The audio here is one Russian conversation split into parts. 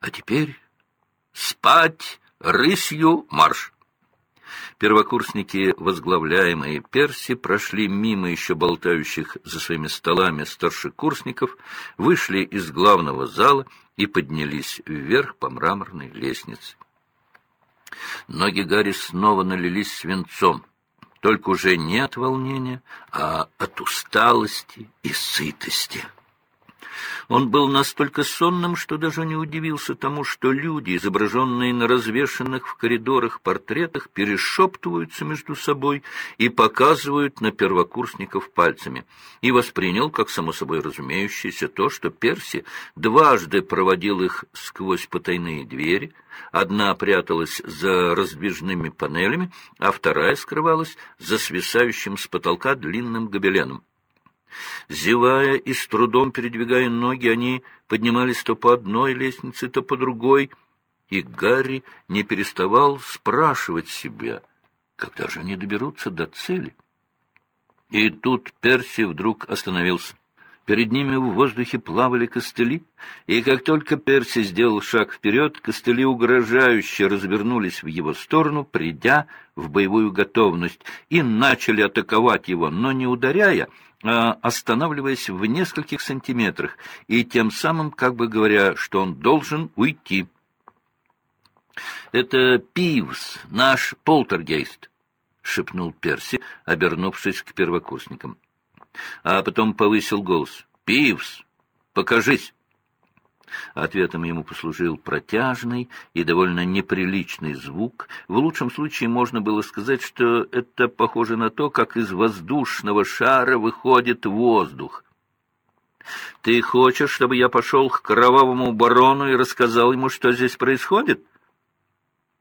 А теперь спать рысью марш! Первокурсники, возглавляемые Перси, прошли мимо еще болтающих за своими столами старшекурсников, вышли из главного зала и поднялись вверх по мраморной лестнице. Ноги Гарри снова налились свинцом, только уже не от волнения, а от усталости и сытости. Он был настолько сонным, что даже не удивился тому, что люди, изображенные на развешанных в коридорах портретах, перешептываются между собой и показывают на первокурсников пальцами, и воспринял, как само собой разумеющееся, то, что Перси дважды проводил их сквозь потайные двери, одна пряталась за раздвижными панелями, а вторая скрывалась за свисающим с потолка длинным гобеленом. Зевая и с трудом передвигая ноги, они поднимались то по одной лестнице, то по другой, и Гарри не переставал спрашивать себя, когда же они доберутся до цели. И тут Перси вдруг остановился. Перед ними в воздухе плавали костыли, и как только Перси сделал шаг вперед, костыли угрожающе развернулись в его сторону, придя в боевую готовность, и начали атаковать его, но не ударяя, останавливаясь в нескольких сантиметрах, и тем самым как бы говоря, что он должен уйти. «Это Пивс, наш полтергейст», — шепнул Перси, обернувшись к первокурсникам а потом повысил голос. «Пивс, покажись!» Ответом ему послужил протяжный и довольно неприличный звук. В лучшем случае можно было сказать, что это похоже на то, как из воздушного шара выходит воздух. «Ты хочешь, чтобы я пошел к кровавому барону и рассказал ему, что здесь происходит?»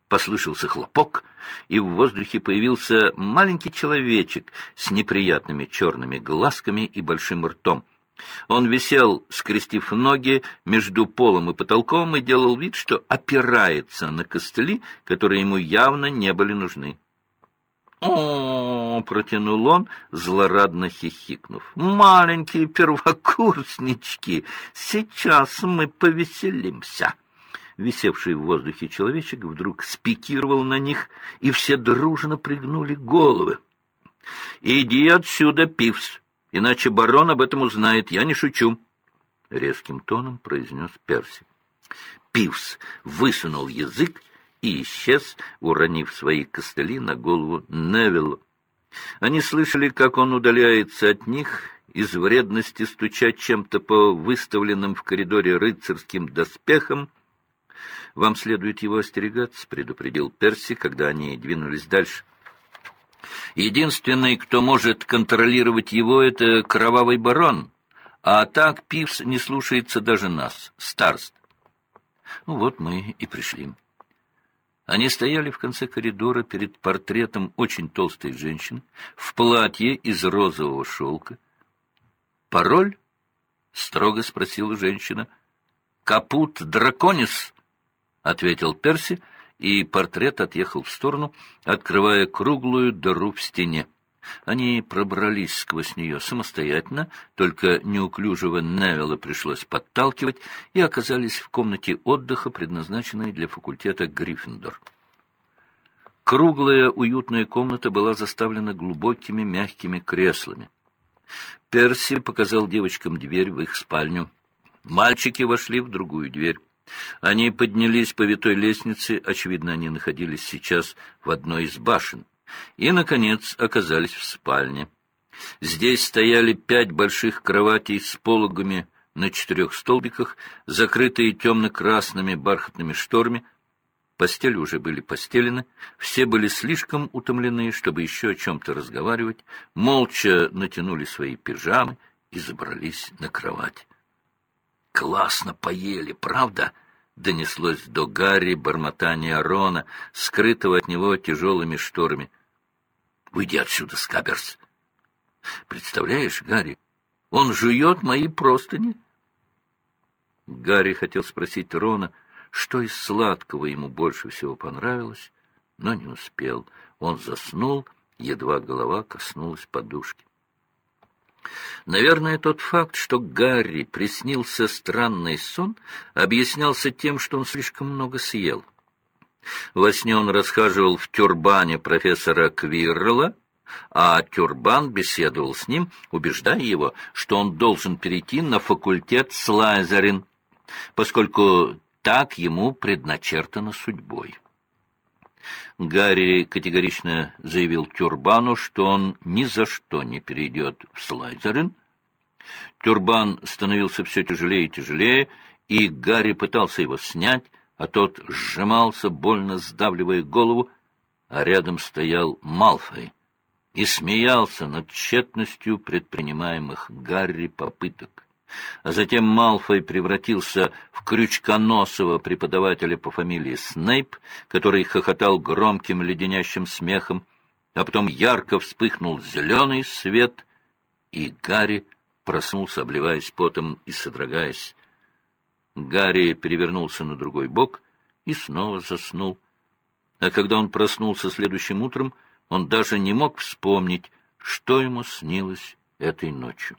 Послышался хлопок, и в воздухе появился маленький человечек с неприятными черными глазками и большим ртом. Он висел, скрестив ноги между полом и потолком, и делал вид, что опирается на костыли, которые ему явно не были нужны. «О, — протянул он, злорадно хихикнув, — маленькие первокурснички, сейчас мы повеселимся!» висевший в воздухе человечек вдруг спикировал на них, и все дружно пригнули головы. «Иди отсюда, Пивс, иначе барон об этом узнает, я не шучу», — резким тоном произнес Перси. Пивс высунул язык и исчез, уронив свои костыли на голову Невиллу. Они слышали, как он удаляется от них, из вредности стучать чем-то по выставленным в коридоре рыцарским доспехам, вам следует его остерегаться, — предупредил Перси, когда они двинулись дальше. Единственный, кто может контролировать его, — это кровавый барон. А так Пивс не слушается даже нас, старст. Ну вот мы и пришли. Они стояли в конце коридора перед портретом очень толстой женщины в платье из розового шелка. «Пароль?» — строго спросила женщина. «Капут драконис!» — ответил Перси, и портрет отъехал в сторону, открывая круглую дыру в стене. Они пробрались сквозь нее самостоятельно, только неуклюжего Невилла пришлось подталкивать, и оказались в комнате отдыха, предназначенной для факультета Гриффиндор. Круглая уютная комната была заставлена глубокими мягкими креслами. Перси показал девочкам дверь в их спальню. Мальчики вошли в другую дверь. Они поднялись по витой лестнице, очевидно, они находились сейчас в одной из башен, и, наконец, оказались в спальне. Здесь стояли пять больших кроватей с пологами на четырех столбиках, закрытые темно-красными бархатными шторами. Постели уже были постелены, все были слишком утомлены, чтобы еще о чем-то разговаривать, молча натянули свои пижамы и забрались на кровать. «Классно поели, правда?» — донеслось до Гарри бормотание Арона, скрытого от него тяжелыми шторами. «Уйди отсюда, Скаберс!» «Представляешь, Гарри, он жует мои простыни!» Гарри хотел спросить Рона, что из сладкого ему больше всего понравилось, но не успел. Он заснул, едва голова коснулась подушки. Наверное, тот факт, что Гарри приснился странный сон, объяснялся тем, что он слишком много съел. Во сне он расхаживал в тюрбане профессора Квиррелла, а Тюрбан беседовал с ним, убеждая его, что он должен перейти на факультет Слайзерин, поскольку так ему предначертано судьбой. Гарри категорично заявил Тюрбану, что он ни за что не перейдет в Слайзерин. Тюрбан становился все тяжелее и тяжелее, и Гарри пытался его снять, а тот сжимался, больно сдавливая голову, а рядом стоял Малфой и смеялся над тщетностью предпринимаемых Гарри попыток. А затем Малфой превратился в крючконосого преподавателя по фамилии Снейп, который хохотал громким леденящим смехом, а потом ярко вспыхнул зеленый свет, и Гарри проснулся, обливаясь потом и содрогаясь. Гарри перевернулся на другой бок и снова заснул. А когда он проснулся следующим утром, он даже не мог вспомнить, что ему снилось этой ночью.